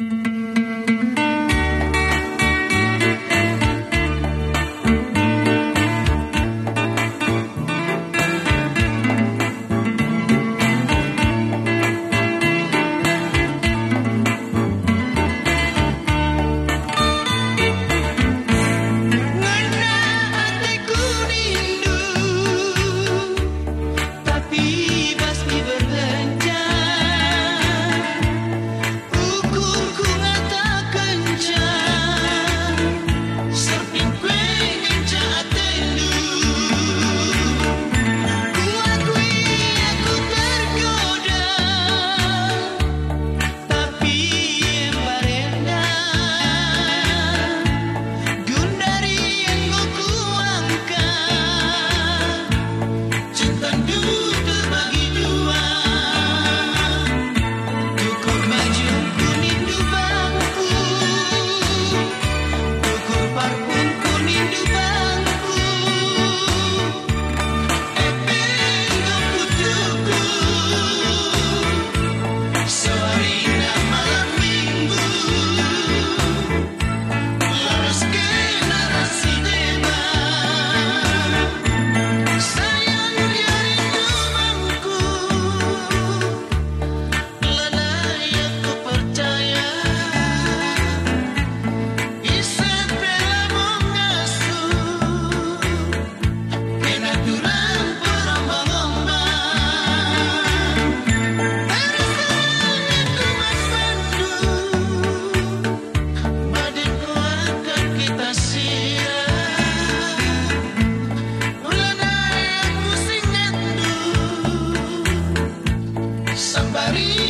Mm-hmm. Somebody